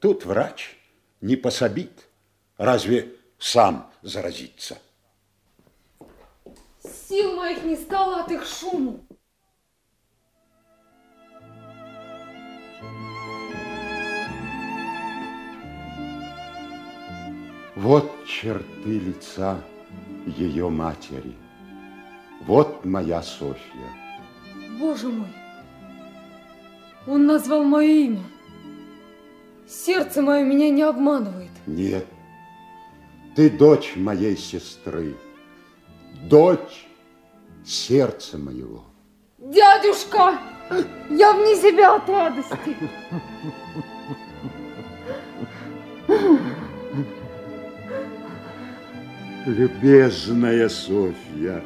Тут врач не пособит. Разве сам заразится? Сил моих не стало от их шуму. Вот черты лица ее матери. Вот моя Софья. Боже мой, он назвал мое имя. Сердце мое меня не обманывает. Нет, ты дочь моей сестры, дочь сердца моего. Дядюшка, я вне себя от радости. Любезная Софья,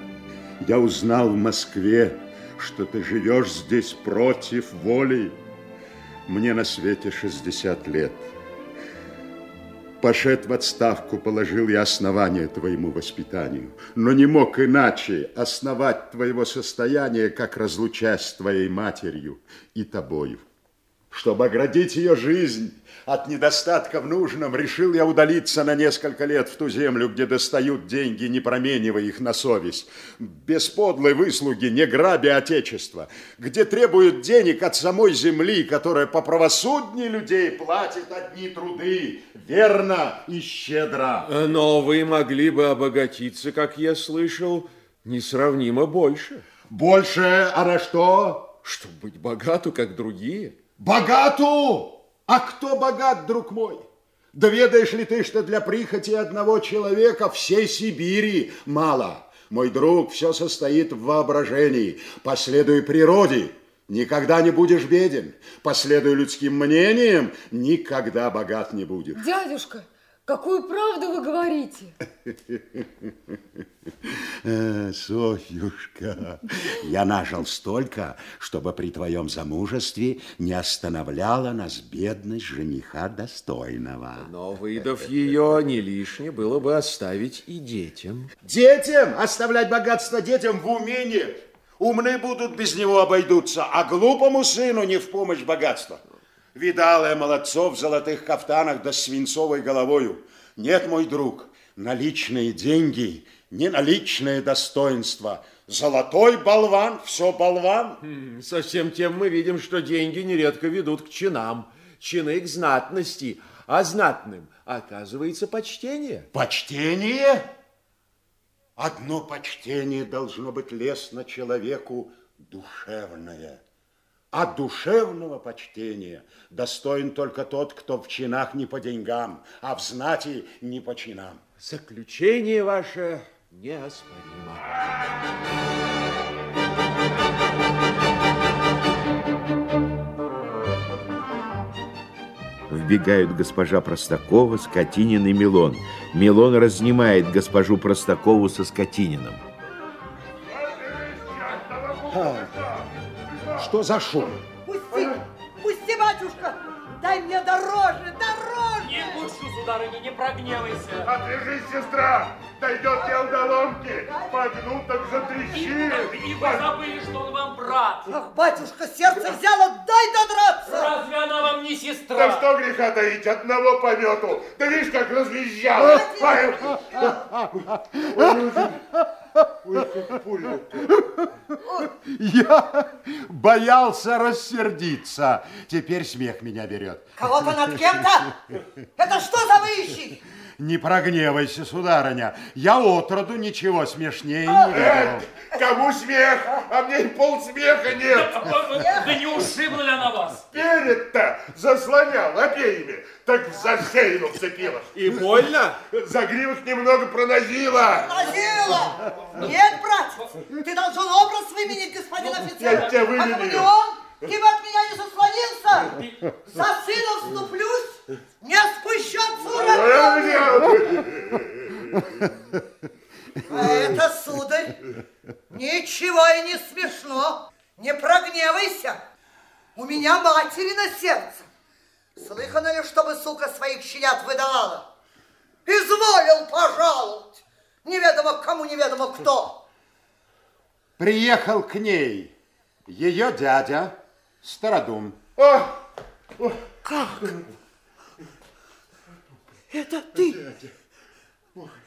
я узнал в Москве, что ты живешь здесь против воли. Мне на свете 60 лет. Пошед в отставку, положил я основание твоему воспитанию, но не мог иначе основать твоего состояния, как разлучать с твоей матерью и тобою. Чтобы оградить ее жизнь от недостатка в нужном, решил я удалиться на несколько лет в ту землю, где достают деньги, не променивая их на совесть, без подлой выслуги, не грабя отечество, где требуют денег от самой земли, которая по правосудней людей платит одни труды, верно и щедро. Но вы могли бы обогатиться, как я слышал, несравнимо больше. Больше, а на что? Чтобы быть богату, как другие. Богату? А кто богат, друг мой? Доведаешь ли ты, что для прихоти одного человека всей Сибири мало? Мой друг, все состоит в воображении. Последуй природе, никогда не будешь беден. Последуй людским мнениям, никогда богат не будешь. Дядюшка, какую правду вы говорите? Э, Софьюшка, я нажил столько, чтобы при твоем замужестве не останавливала нас бедность жениха достойного. Но, выдав ее, не лишне было бы оставить и детям. Детям? Оставлять богатство детям в уме нет. Умные будут без него обойдутся, а глупому сыну не в помощь богатство. Видал я молодцов в золотых кафтанах да свинцовой головою. Нет, мой друг, наличные деньги, не наличное достоинство. Золотой болван, все болван. Хм, Со всем тем мы видим, что деньги нередко ведут к чинам, чины к знатности, а знатным оказывается почтение. Почтение? Одно почтение должно быть лестно человеку душевное. А душевного почтения достоин только тот, кто в чинах не по деньгам, а в знати не по чинам. Заключение ваше неоспоримо. Вбегают госпожа Простакова, Скотинин и Милон. Милон разнимает госпожу Простакову со Скотининым. Что за шум? Пусти, пусти, батюшка! Дай мне дороже, дороже! Не пущу, сударыня, не прогневайся. Отвяжись, сестра! Дойдет дело до ломки! Погну, так затрещит! И вы забыли, что он вам брат. Ах, батюшка, сердце взяло, дай додраться! Разве она вам не Да сестра? что греха таить, одного помету! Да видишь, как разъезжал! Я боялся рассердиться. Теперь смех меня берет. Кого-то над кем-то? Это что за выищи? Не прогневайся, сударыня. Я отроду ничего смешнее не видел. Кому смех? А мне и полсмеха нет! Да не ушибла ли она вас? Перед-то заслонял обеими, так в зашею вцепилась. И больно? Загривок немного пронозила. Назила! Нет, братец, ты должен образ выменить, господин офицер. Я тебя А кому не выменю. он, кем от меня не заслонился, за сына вступлюсь, не спущу отсюда. А это, сударь, ничего и не смешно. Не прогневайся. У меня матери на сердце. Слыхано ли, чтобы сука своих щенят выдавала? Изволил пожаловать. Неведомо кому, неведомо кто. Приехал к ней ее дядя Стародум. О, Как? Это ты?